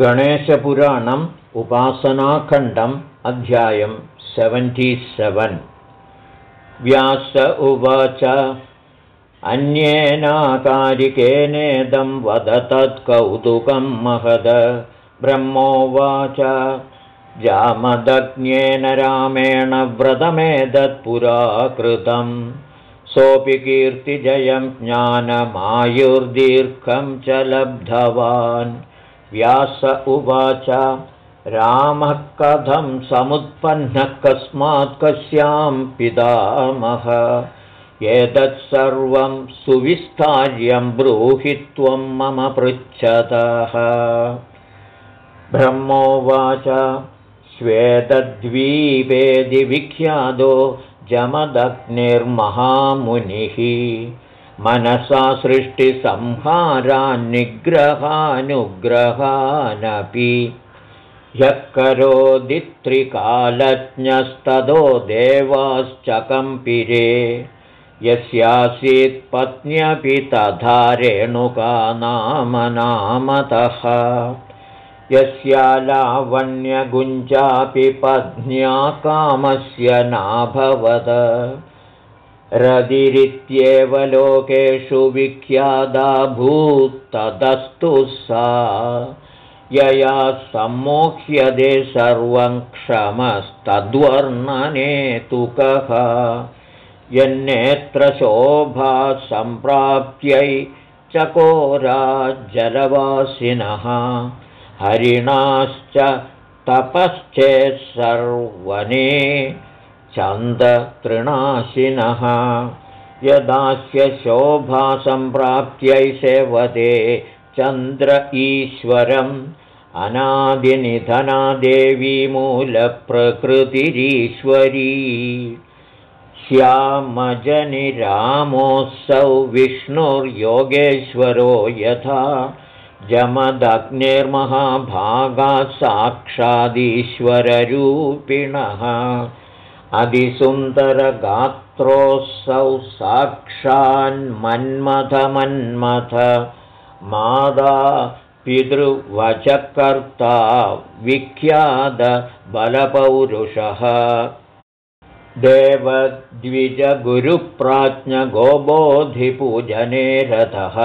गणेशपुराणम् उपासनाखण्डम् अध्यायं सेवेन् व्यास उवाच अन्येनाकारिकेनेदं वद तत्कौतुकं महद। ब्रह्मोवाच जामदग्न्येन रामेण व्रतमेतत्पुरा कृतं सोऽपि कीर्तिजयं ज्ञानमायुर्दीर्घं च लब्धवान् व्यास उवाच। रामः कथं समुत्पन्नः कस्मात् कस्यां पितामह। एतत्सर्वं सुविस्तार्यं ब्रूहि त्वं मम पृच्छतः। ब्रह्मोवाच। श्वेतद्वीपेदिविख्यातो जमदग्निर्महामुनिः मनसा सृष्टिसंहारान्निग्रहानुग्रहानपि ह्यः करोदित्रिकालज्ञस्ततो देवाश्चकम्पिरे यस्यासीत् पत्न्यपि तथा रेणुका नाम नामतः यस्या लावण्यगुञ्जापि पत्न्या कामस्य नाभवद रदिरित्येव लोकेषु विख्यादा भूत्तदस्तु सा। यया सम्मोह्यते सर्वं क्षमस्तद्वर्णने तु कः। यन्नेत्रशोभा सम्प्राप्त्यै चकोरा जलवासिनः। हरिणाश्च तपश्चेत्सर्वने चन्दतृणाशिनः। यदास्य शोभासम्प्राप्त्यै सेवते चन्द्र ईश्वरम्। अनादिनिधना देवी मूलप्रकृतिरीश्वरी श्यामजनिरामोऽसौ विष्णुर्योगेश्वरो यथा। साक्षादीश्वररूपिणः अधिसुन्दरगात्रोऽसौ साक्षान्मन्मथमन्मथ मादा पितृवचकर्ता विख्यातबलपौरुषः देवद्विजगुरुप्राज्ञगोबोधिपूजने रथः।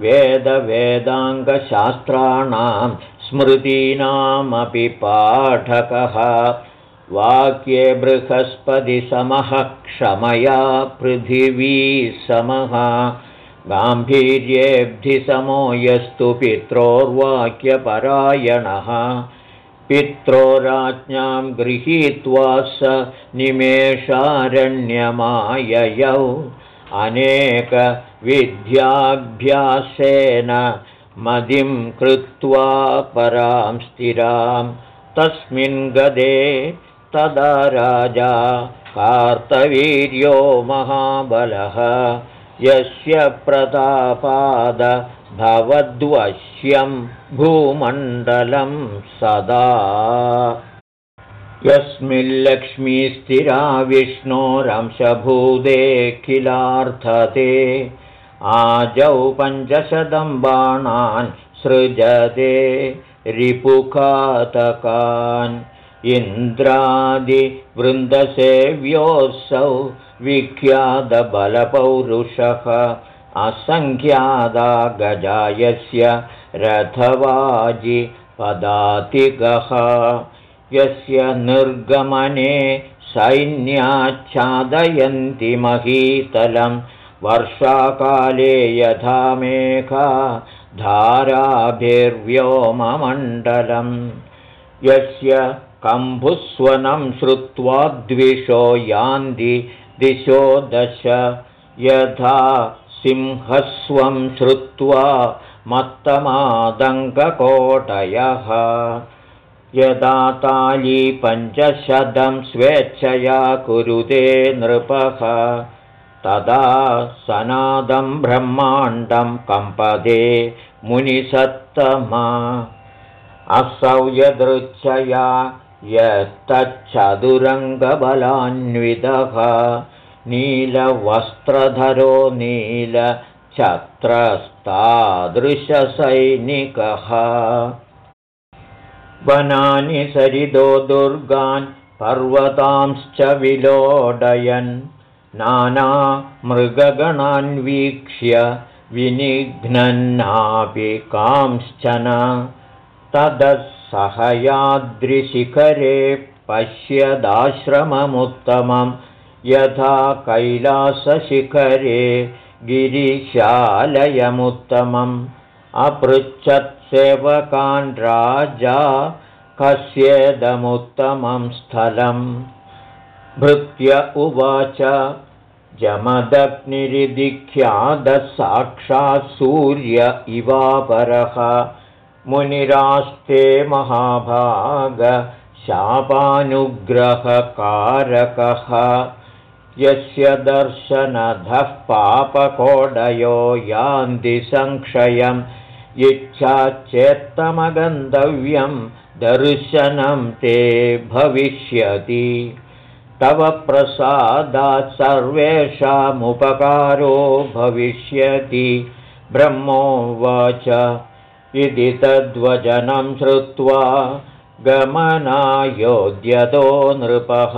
वेदवेदाङ्गशास्त्राणां स्मृतीनामपि पाठकः वाक्ये बृहस्पतिसमः क्षमया पृथिवी समः। गाम्भीर्येऽब्धिसमो यस्तु पित्रोर्वाक्यपरायणः। पित्रोराज्ञां गृहीत्वा स निमेषारण्यमाययौ। अनेकविद्याभ्यासेन मदिं कृत्वा परां स्थिरां। तस्मिन् गदे तदा राजा कार्तवीर्यो महाबलः। यस्य भवद्वश्यं भूमण्डलं सदा। यस्मिल्लक्ष्मीस्थिरा विष्णोरंशभूदेऽखिलार्थते आजौ पञ्चशतं बाणान् सृजते। रिपुखातकान् इन्द्रादिवृन्दसेव्योऽसौ विख्यातबलपौरुषः असङ्ख्यादा गजायस्य रथवाजि पदातिगः यस्य निर्गमने सैन्याच्छादयन्ति महीतलं वर्षाकाले यथा मेघा धाराभिर्व्योममण्डलम्। यस्य कम्भुस्वनं श्रुत्वा द्विषो यान्ति दिशो दश। यथा सिंहस्वं श्रुत्वा मत्तमादङ्ककोटयः यदा ताली पञ्चशतं स्वेच्छया कुरुते नृपः तदा सनादं ब्रह्माण्डं कम्पदे मुनिसत्तमा। असौ यदृच्छया यत्तच्छदुरङ्गबलान्वितः नीलवस्त्रधरो नीलछत्रस्तादृशसैनिकः। वनानि सरिदो दुर्गान् पर्वतांश्च विलोडयन्। नानामृगगणान्वीक्ष्य विनिघ्नन्नापि कांश्चन ततः सहयाद्रिशिखरे पश्यदाश्रममुत्तमं। यथा कैलासशिखरे गिरिशालयमुत्तमम्। अपृच्छत्सेवकान् राजा कस्येदमुत्तमं स्थलम्। भृत्य उवाच जमदग्निरिदिख्यादः सूर्य इवापरः मुनिरास्ते महाभागशापानुग्रहकारकः यस्य दर्शनधः पापकोडयो यान्ति संक्षयम् इच्छाचेत्तमगन्तव्यं दर्शनं ते भविष्यति। तव प्रसादात् सर्वेषामुपकारो भविष्यति। ब्रह्मोवाच इति तद्वचनं श्रुत्वा गमनायोद्यतो नृपः।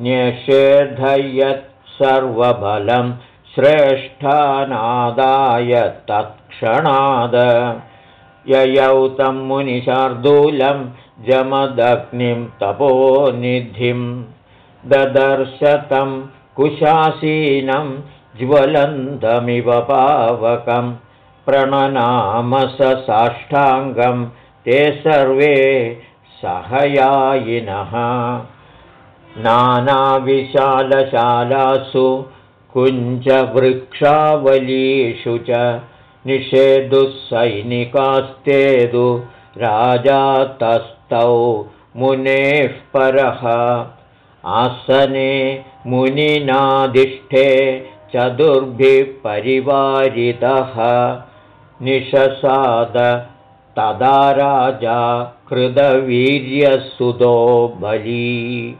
न्यषेधयत् सर्वबलं श्रेष्ठानादाय तत्क्षणाद। ययौ तं मुनिशार्दूलं जमदग्निं तपोनिधिं। ददर्शतं कुशासीनं ज्वलन्तमिव पावकं प्रणनामस साष्टाङ्गं ते सर्वे सहयायिनः। नानाविशालशालासु कुञ्जवृक्षावलीषु च निषेधुः राजा तस्थौ मुनेः परः। आसने मुनिनादिष्ठे चतुर्भिः परिवारितः निशसाद। तदा राजा कृतवीर्यसुतो बली।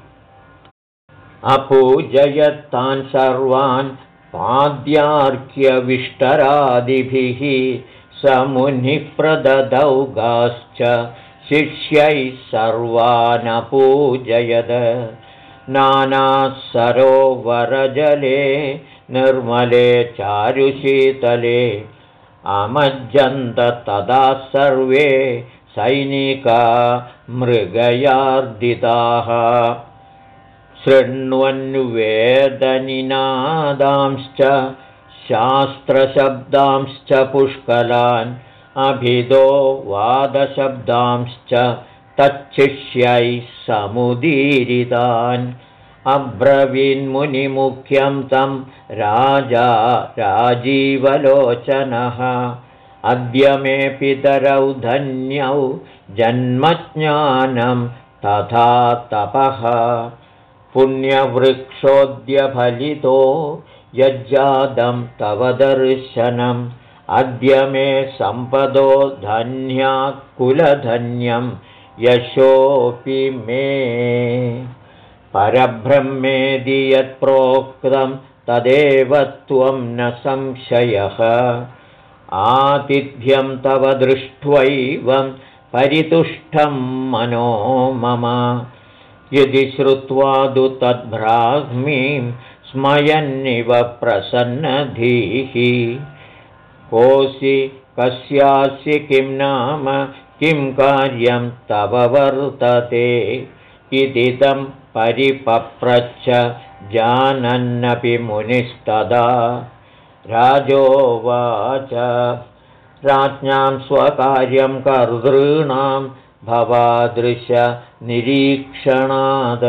अपूजयत्तान् सर्वान् पाद्यार्क्यविष्टरादिभिः स मुनिः प्रददौ गाश्च शिष्यैः सर्वानपूजयद। नानासरोवरजले निर्मले चारुशीतले अमज्जन्त तदा सर्वे सैनिका मृगयार्दिताः। शृण्वन्वेदनिनादांश्च शास्त्रशब्दांश्च पुष्कलान् अभिदो वादशब्दांश्च तच्छिष्यैः समुदीरितान् अब्रवीन्मुनिमुख्यं तं राजा राजीवलोचनः। अद्य मे पितरौ धन्यौ जन्मज्ञानं तथा तपः। पुण्यवृक्षोऽद्यफलितो यज्जातं तव दर्शनम्। अद्य मे सम्पदो धन्या कुलधन्यं यशोऽपि मे परब्रह्मेदि यत्प्रोक्तं तदेव त्वं न संशयः। आतिथ्यं तव दृष्ट्वैवं परितुष्टं मनो मम। यदि श्रुत्वा दु तद्भ्राह्मीं स्मयन्निव प्रसन्नधीः। कोऽसि कस्यास्य किं नाम किं कार्यं तव वर्तते। इति तं परिपप्रच्छ जानन्नपि मुनिस्तदा। राजोवाच राज्ञां स्वकार्यं कर्तॄणां भवादृशनिरीक्षणाद।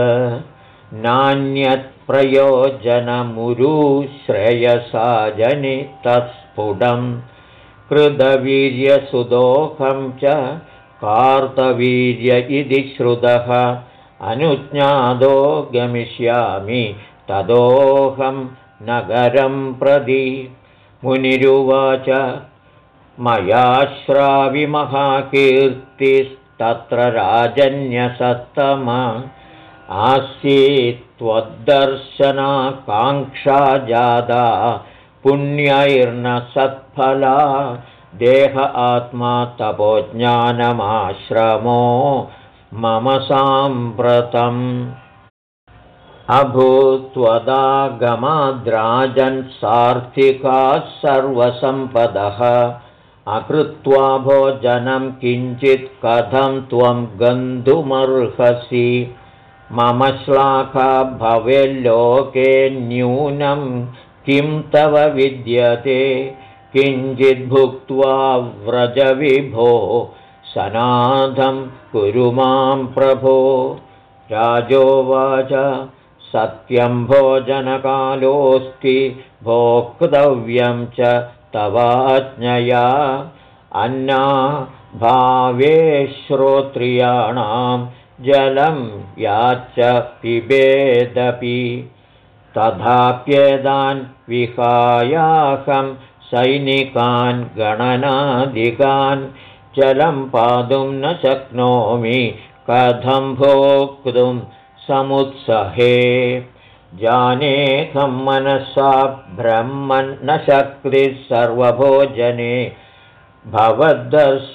नान्यत्प्रयोजनमुरुश्रेयसा जनि तत्स्फुटं। कृतवीर्यसुदोहं च कार्तवीर्य इति श्रुतः अनुज्ञादो गमिष्यामि तदोऽहं नगरं प्रदि मुनिरुवाच मयाश्राविमहाकीर्तिस्तत्र राजन्यसत्तम। आसीत्त्वद्दर्शनाकाङ्क्षा जादा पुण्यैर्न सत्फला। देह आत्मा तपोज्ञानमाश्रमो मम साम्प्रतम्। अभूत्वदागमाद्राजन् सार्थिकाः सर्वसम्पदः। अकृत्वा भोजनं किञ्चित् कथं त्वं गन्तुमर्हसि। मम श्लाघा भवेल्लोके न्यूनं। किं तव विद्यते? किञ्चिद्भुक्त्वा व्रजविभो सनाथं कुरु मां प्रभो। राजोवाच सत्यं भोजनकालोऽस्ति भोक्तव्यं च तवाज्ञया। अन्ना भावे श्रोत्रियाणां जलं याच्च पिबेदपि तथाप्येदान् विहायाहं सैनिकान् गणनादिकान् जलं पातुं न शक्नोमि कथं भोक्तुं समुत्सहे। जानेऽहं मनसा ब्रह्मन्न शक्तिः सर्वभोजने भवद्दर्शनमात्रेण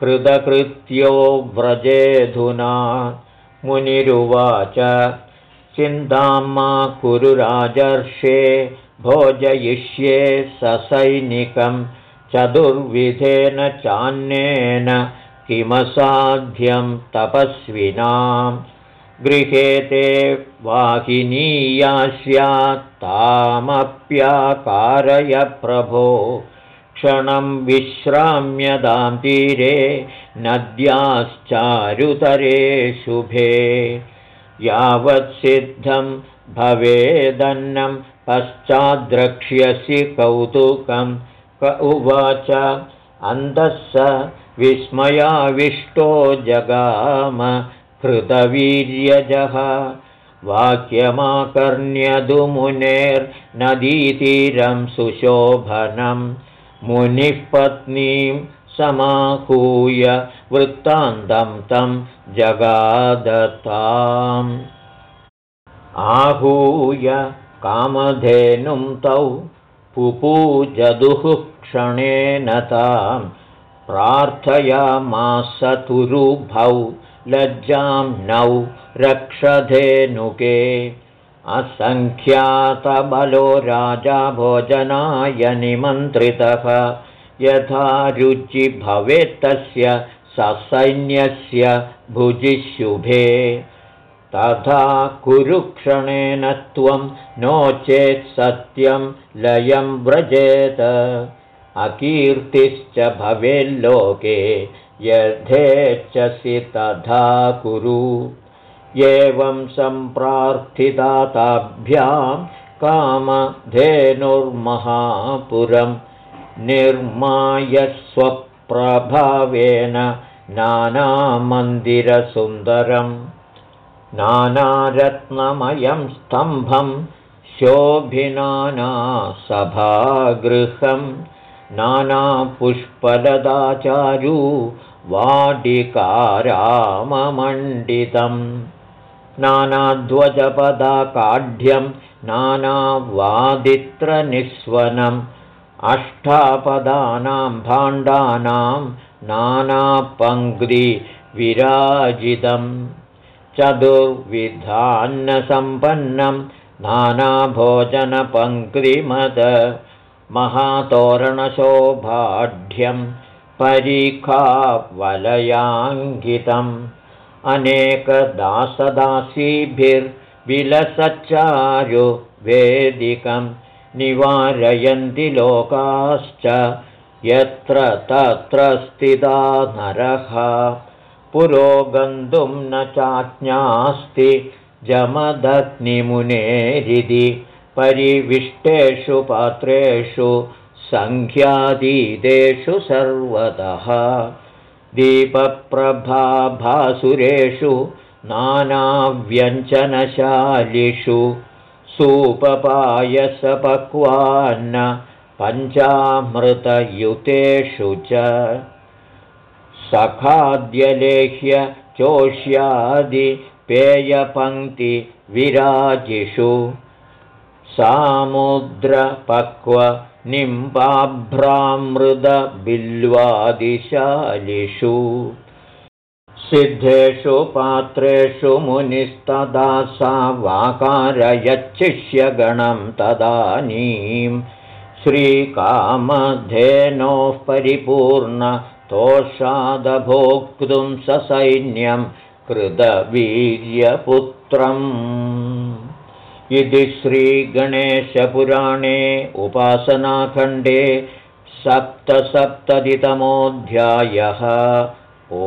कृतकृत्यो व्रजेधुना। मुनिरुवाच चिन्तां मा कुरु राजर्षे भोजयिष्ये ससैनिकं चतुर्विधेन चान्येन किमसाध्यं तपस्विनाम् गृहे ते वाहिनीया स्यात् तामप्याकारय प्रभो। क्षणं विश्राम्यदां तीरे नद्याश्चारुतरे शुभे। यावत्सिद्धं भवेदन्नं पश्चाद्रक्ष्यसि कौतुकं क उवाच। अन्तः स विस्मयाविष्टो जगाम कृतवीर्यजः वाक्यमाकर्ण्यदुमुनेर्नदीतीरं सुशोभनं। मुनिः पत्नीं समाहूय वृत्तान्तं तं जगादताम्। आहूय कामधेनुं तौ पुपूजदुः क्षणेन तां प्रार्थयामासतुरुभौ लज्जां नौ रक्षधेनुके। असङ्ख्यातबलो राजा भोजनाय निमन्त्रितः। यथा रुचि भवेत्तस्य ससैन्यस्य भुजिशुभे। तथा कुरुक्षणेन त्वं नो चेत् सत्यं लयं व्रजेत अकीर्तिश्च भवेल्लोके यथेच्छसि तथा कुरु। एवं सम्प्रार्थिताताभ्यां कामधेनुर्महापुरं निर्माय स्वप्रभावेन नानामन्दिरसुन्दरं नानारत्नमयं स्तम्भं शोभिनानासभागृहं नानापुष्पलदाचारू वाटिकाराममण्डितं नानाध्वजपदाकाढ्यं नानावादित्रनिःस्वनम्। अष्टापदानां भाण्डानां नानापङ्क्तिविराजितं चतुर्विधान्नसम्पन्नं नानाभोजनपङ्क्तिमद महातोरणशोभाढ्यं परिखावलयाङ्कितम् वेदिकं निवारयन्ति लोकाश्च यत्र तत्र स्थिता नरः। पुरोगन्तुं न चाज्ञास्ति जमदग्निमुनेरिति परिविष्टेषु पात्रेषु सङ्ख्यातीतेषु सर्वतः। दीपप्रभाभासुरेषु नानाव्यञ्जनशालिषु सूपपायसपक्वान्न पञ्चामृतयुतेषु च। सखाद्यलेह्य चोष्यादिपेयपङ्क्तिविराजिषु सामुद्रपक्व निम्बाभ्रामृदबिल्वादिशालिषु। सिद्धेषु पात्रेषु मुनिस्तदा सा वाकारयच्छिष्यगणं तदानीं। श्रीकामधेनोः परिपूर्णतोषादभोक्तुं ससैन्यं कृतवीर्यपुत्रम् इति श्रीगणेशपुराणे उपासनाखण्डे सप्तसप्ततितमोऽध्यायः ओ